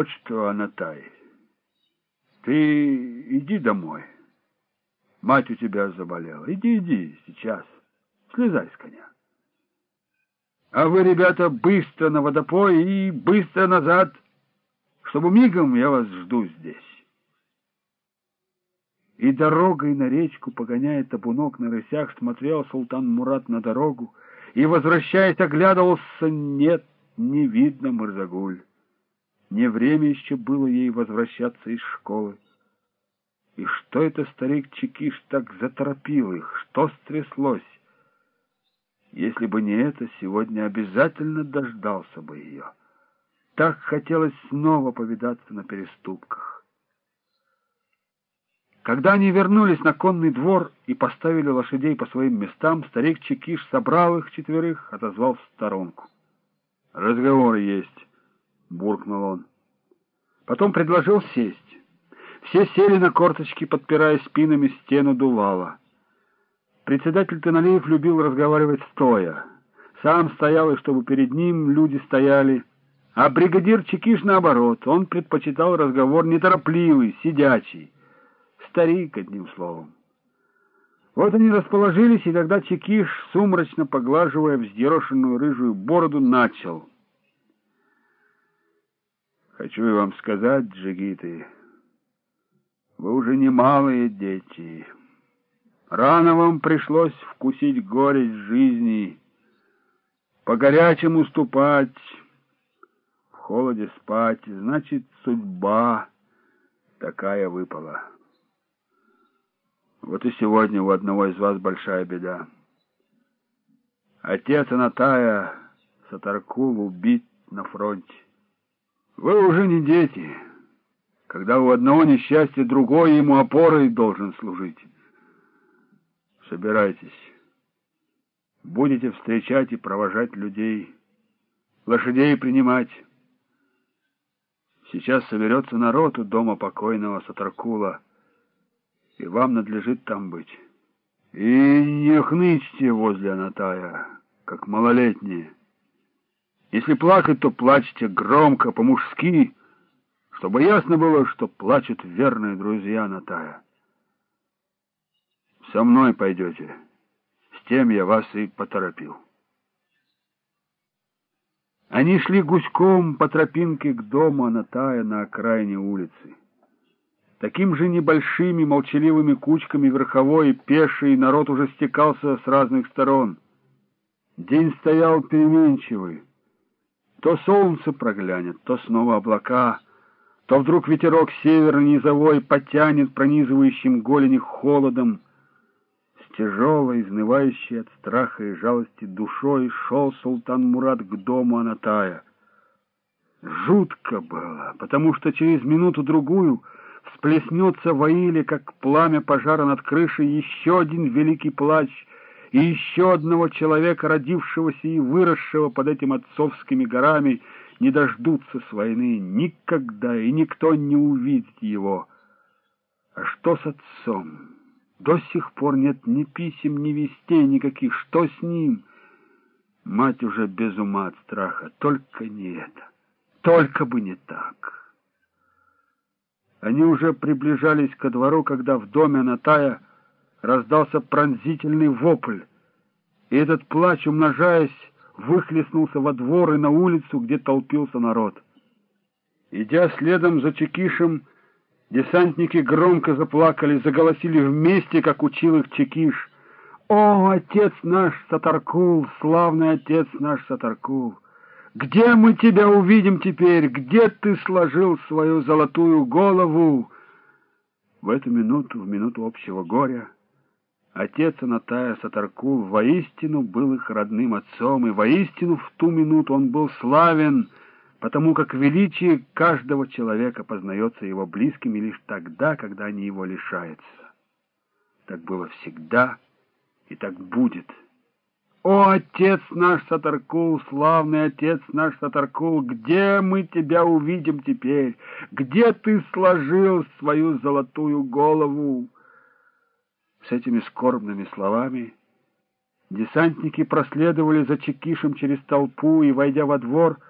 Вот что, Анатай, ты иди домой. Мать у тебя заболела. Иди, иди, сейчас. Слезай с коня. А вы, ребята, быстро на водопой и быстро назад, чтобы мигом я вас жду здесь. И дорогой на речку, погоняя табунок на рысях, смотрел султан Мурат на дорогу и, возвращаясь, оглядывался, нет, не видно Мырзагуль. Не время еще было ей возвращаться из школы. И что это старик Чекиш так заторопил их? Что стряслось? Если бы не это, сегодня обязательно дождался бы ее. Так хотелось снова повидаться на переступках. Когда они вернулись на конный двор и поставили лошадей по своим местам, старик Чекиш собрал их четверых, отозвал в сторонку. «Разговор есть», — буркнул он. Потом предложил сесть. Все сели на корточки, подпирая спинами стену дувала. Председатель Таналеев любил разговаривать стоя. Сам стоял, и чтобы перед ним люди стояли. А бригадир Чекиш, наоборот, он предпочитал разговор неторопливый, сидячий. Старик, одним словом. Вот они расположились, и тогда Чекиш, сумрачно поглаживая взъерошенную рыжую бороду, начал. «Хочу я вам сказать, джигиты, вы уже не малые дети». Рано вам пришлось вкусить горечь жизни, по горячему ступать, в холоде спать, значит, судьба такая выпала. Вот и сегодня у одного из вас большая беда. Отец Анатая Сатаркул убит на фронте. Вы уже не дети, когда у одного несчастья другой ему опорой должен служить. Собирайтесь. Будете встречать и провожать людей, лошадей принимать. Сейчас соберется народ у дома покойного Сатаркула, и вам надлежит там быть. И не хнычьте возле Анатая, как малолетние. Если плакать, то плачьте громко, по-мужски, чтобы ясно было, что плачут верные друзья Анатая. Со мной пойдете. С тем я вас и поторопил. Они шли гуськом по тропинке к дому Анатая на окраине улицы. Таким же небольшими молчаливыми кучками верховой и пеший народ уже стекался с разных сторон. День стоял переменчивый. То солнце проглянет, то снова облака, то вдруг ветерок северо-низовой потянет пронизывающим голени холодом, тяжелой, изнывающей от страха и жалости душой, шел султан Мурат к дому Анатая. Жутко было, потому что через минуту-другую всплеснется в Аиле, как пламя пожара над крышей, еще один великий плач и еще одного человека, родившегося и выросшего под этими отцовскими горами, не дождутся с войны никогда, и никто не увидит его. А что с отцом? До сих пор нет ни писем, ни вестей никаких. Что с ним? Мать уже без ума от страха. Только не это. Только бы не так. Они уже приближались ко двору, когда в доме Натая раздался пронзительный вопль. И этот плач, умножаясь, выхлестнулся во двор и на улицу, где толпился народ. Идя следом за Чекишем, Десантники громко заплакали, заголосили вместе, как учил их Чекиш. «О, отец наш Сатаркул, славный отец наш Сатаркул! Где мы тебя увидим теперь? Где ты сложил свою золотую голову?» В эту минуту, в минуту общего горя, отец Анатая Сатаркул воистину был их родным отцом, и воистину в ту минуту он был славен — потому как величие каждого человека познается его близкими лишь тогда, когда они его лишаются. Так было всегда и так будет. О, отец наш Сатаркул, славный отец наш Сатаркул, где мы тебя увидим теперь? Где ты сложил свою золотую голову? С этими скорбными словами. Десантники проследовали за Чекишем через толпу и, войдя во двор, —